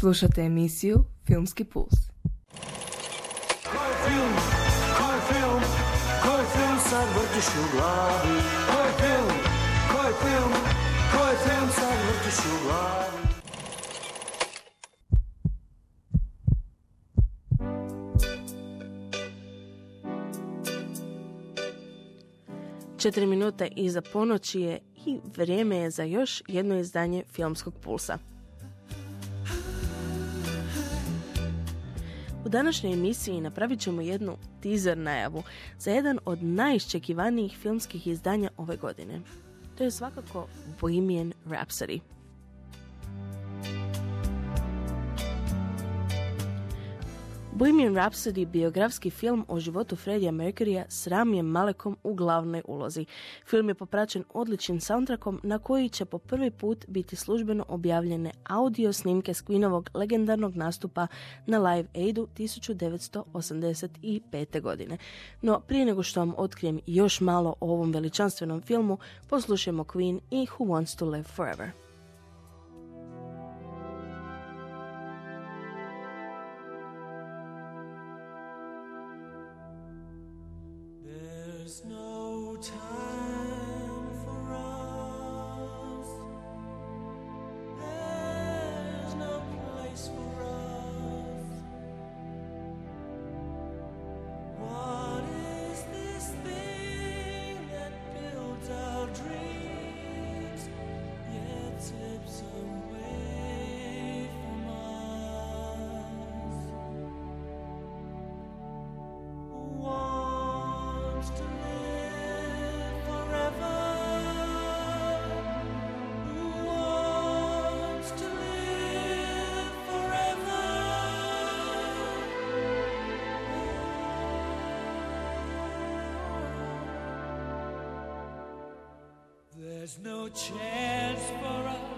Slušate emisiju Filmski puls. Četiri minute iza ponoći je i vrijeme je za još jedno izdanje Filmskog pulsa. Današnjoj emisiji napravit ćemo jednu teaser najavu za jedan od najiščekivanijih filmskih izdanja ove godine. To je svakako Bohemian Rhapsody. Bohemian Rhapsody, biografski film o životu Freddie Mercurya s Ramijem Malekom u glavnoj ulozi. Film je popraćen odličnim soundtrackom na koji će po prvi put biti službeno objavljene audio snimke s Queenovog legendarnog nastupa na Live Aidu 1985. godine. No, prije nego što vam otkrijem još malo o ovom veličanstvenom filmu, poslušajmo Queen i Who Wants to Live Forever. There's no chance for us.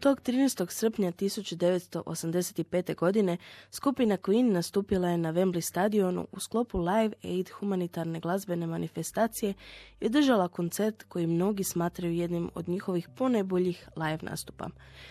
Tog 13. srpnja 1985. godine skupina Queen nastupila je na Wembley stadionu u sklopu Live Aid humanitarne glazbene manifestacije i održala koncert koji mnogi smatraju jednim od njihovih ponajboljih live nastupa.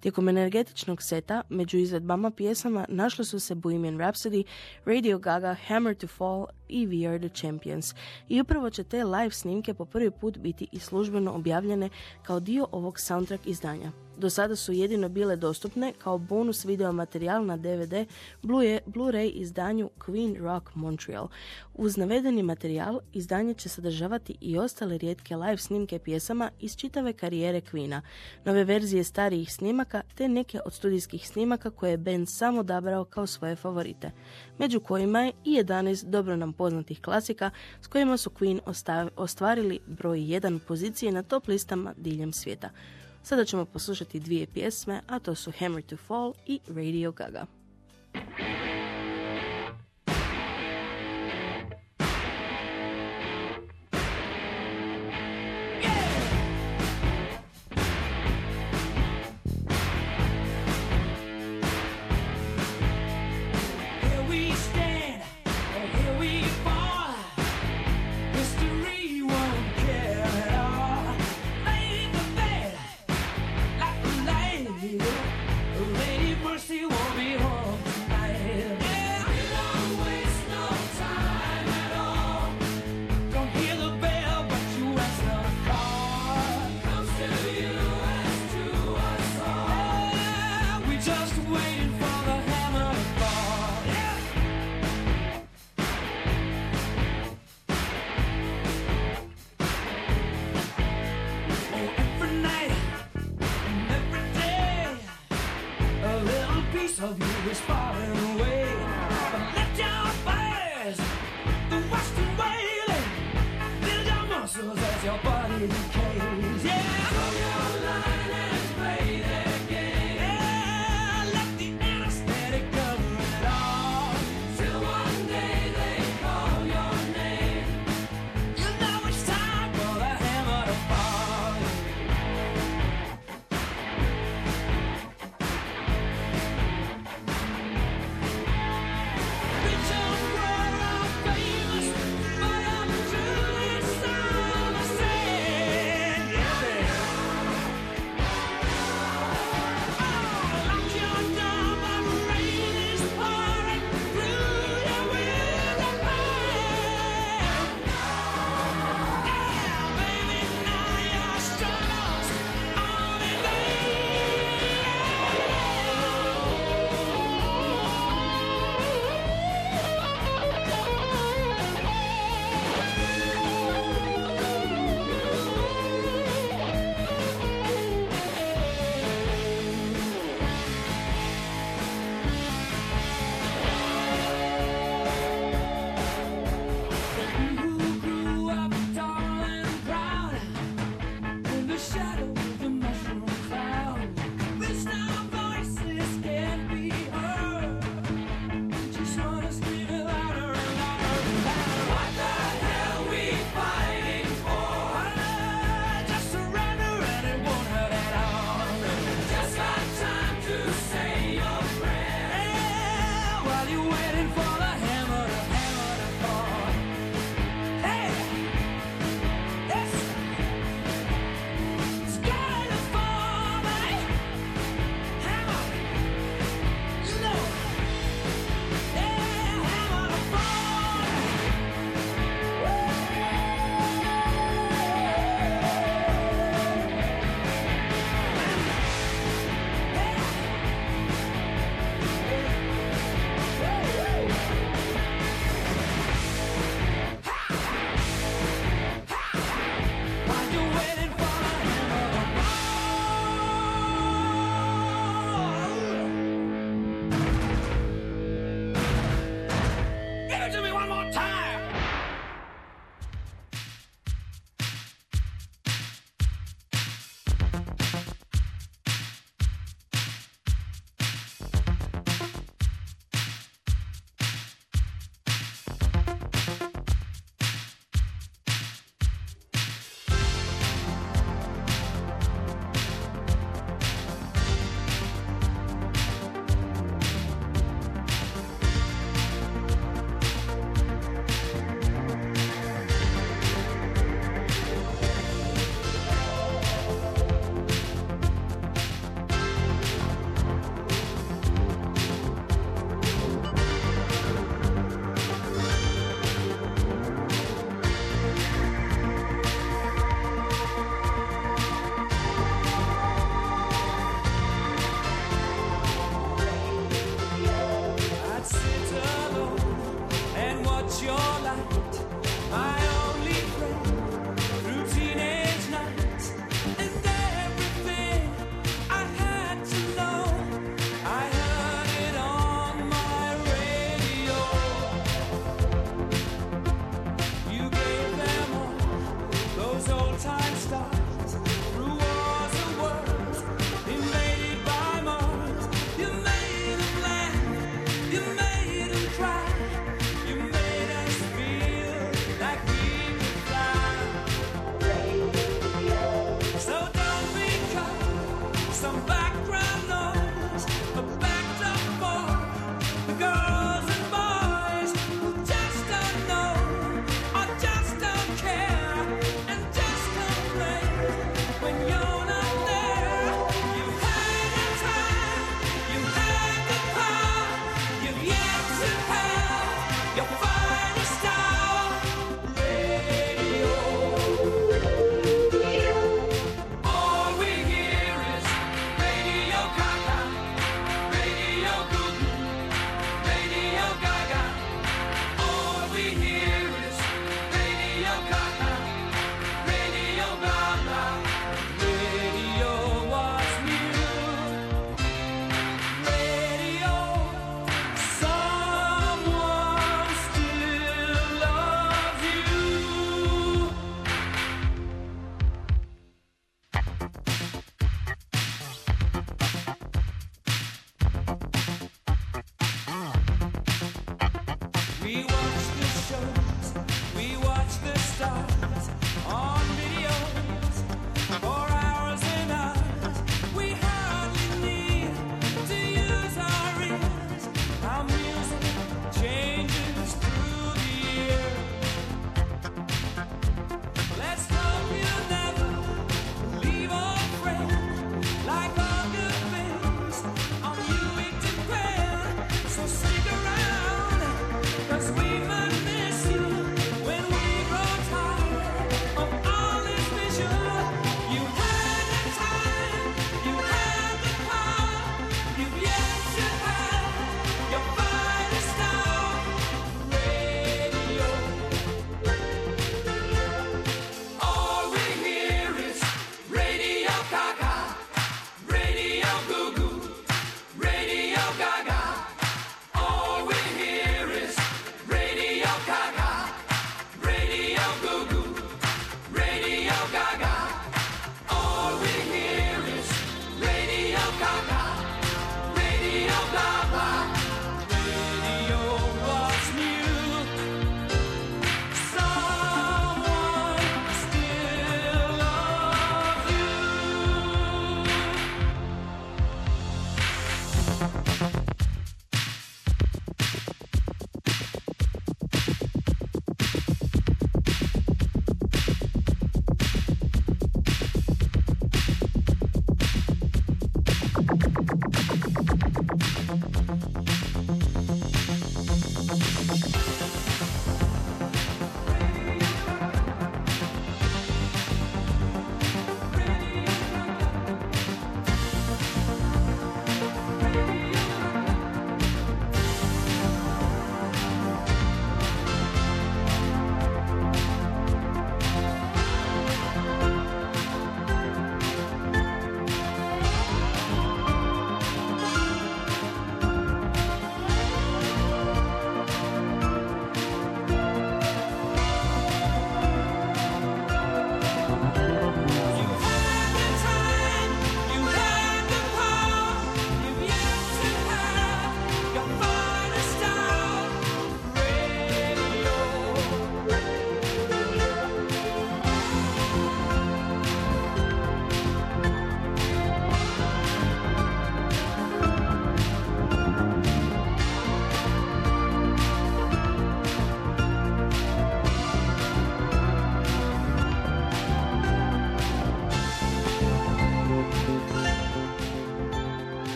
Tijekom energetičnog seta među izvedbama pjesama našli su se Bohemian Rhapsody, Radio Gaga, Hammer to Fall i We Are the Champions. I upravo će te live snimke po prvi put biti i službeno objavljene kao dio ovog soundtrack izdanja. Do sada su jedino bile dostupne kao bonus video materijal na DVD Blu-ray izdanju Queen Rock Montreal. Uz navedeni materijal izdanje će sadržavati i ostale rijetke live snimke pjesama iz čitave karijere Queena, nove verzije starijih snimaka te neke od studijskih snimaka koje je band sam odabrao kao svoje favorite, među kojima je i 11 dobro nam poznatih klasika s kojima su Queen ostvarili broj 1 pozicije na top listama diljem svijeta. Sada ćemo poslušati dvije pjesme, a to su Hammer to Fall i Radio Gaga.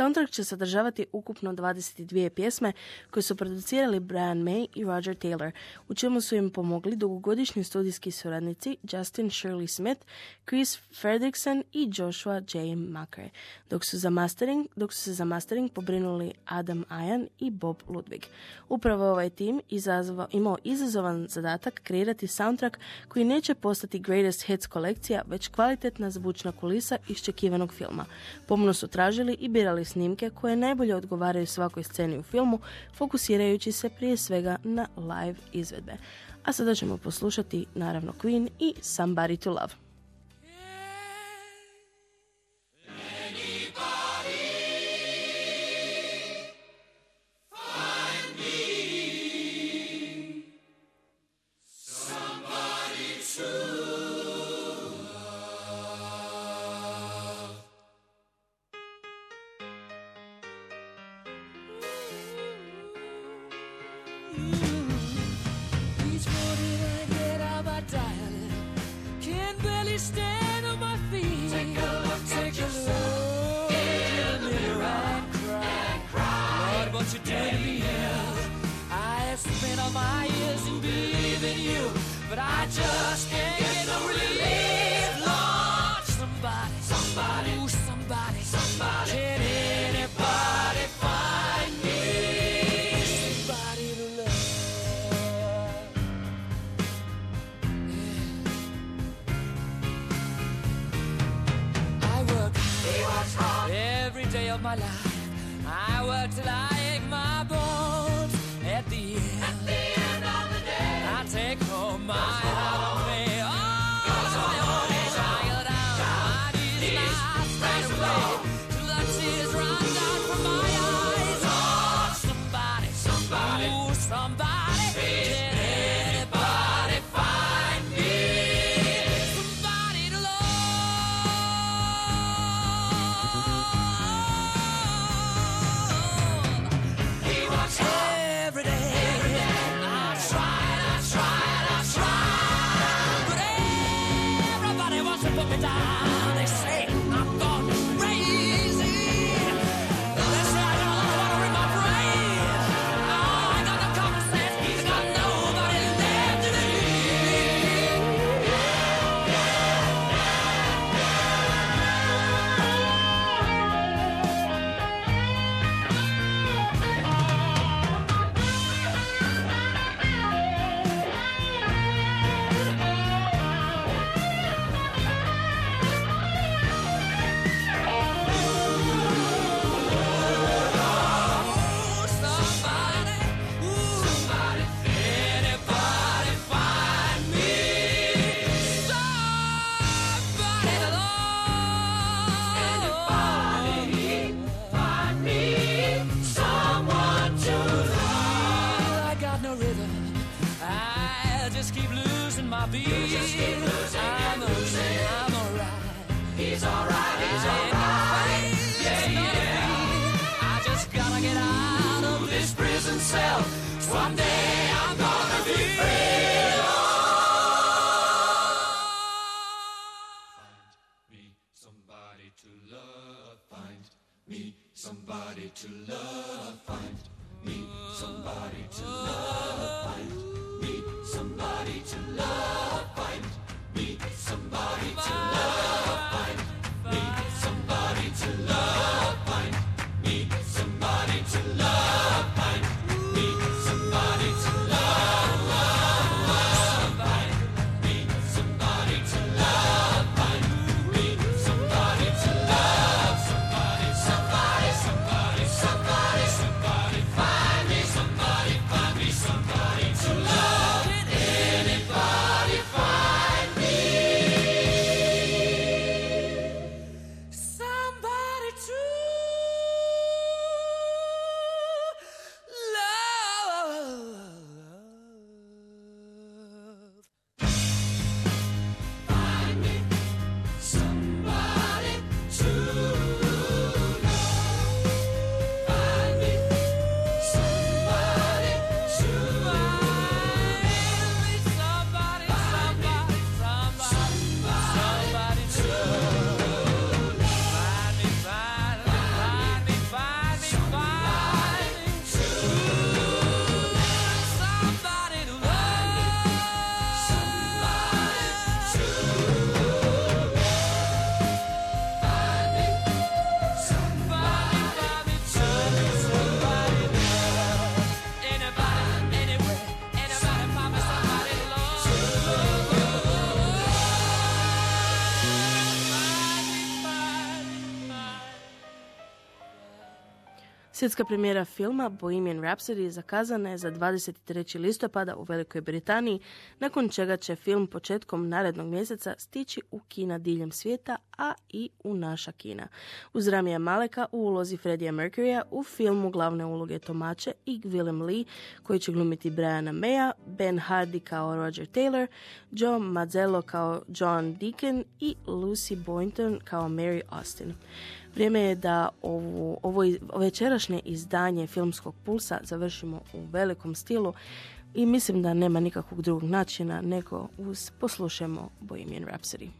Soundtrack će sadržavati ukupno 22 pjesme koje su producirali Brian May i Roger Taylor, u čemu su im pomogli dugogodišnji studijski suradnici Justin Shirley Smith, Chris Fredrickson i Joshua J. Mackey, dok su, za mastering, dok su se za mastering pobrinuli Adam Ayan i Bob Ludwig. Upravo ovaj tim izazva, imao izazovan zadatak kreirati soundtrack koji neće postati greatest hits kolekcija, već kvalitetna zvučna kulisa iščekivanog filma. Pomno su tražili i birali snimke koje najbolje odgovaraju svakoj sceni u filmu, fokusirajući se prije svega na live izvedbe. A sada ćemo poslušati naravno Queen i Somebody to Love. Wants Svjetska premijera filma Bohemian Rhapsody zakazana je za 23. listopada u Velikoj Britaniji, nakon čega će film početkom narednog mjeseca stići u kina diljem svijeta, a i u naša kina. Uz Ramija Maleka u ulozi Freddie Mercurya u filmu glavne uloge Tomače i Willem Lee koji će glumiti Briana Maya, Ben Hardy kao Roger Taylor, Joe Mazzello kao John Deacon i Lucy Boynton kao Mary Austin. Vrijeme je da ovu, ovo večerašnje izdanje filmskog pulsa završimo u velikom stilu i mislim da nema nikakvog drugog načina nego uz poslušajmo Bohemian Rhapsody.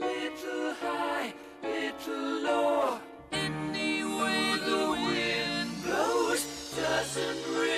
Little high, little low. The wind blows doesn't really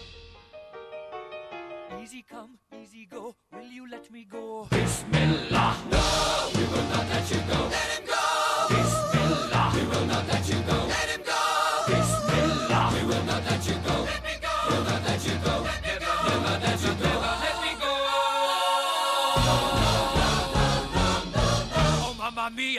Easy come, easy go, will you let me go? Bismillah, no, we will not let you go. Let him go! Bismillah, we will not let you go. Let him go!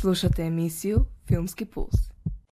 Slušate emisiju Filmski puls.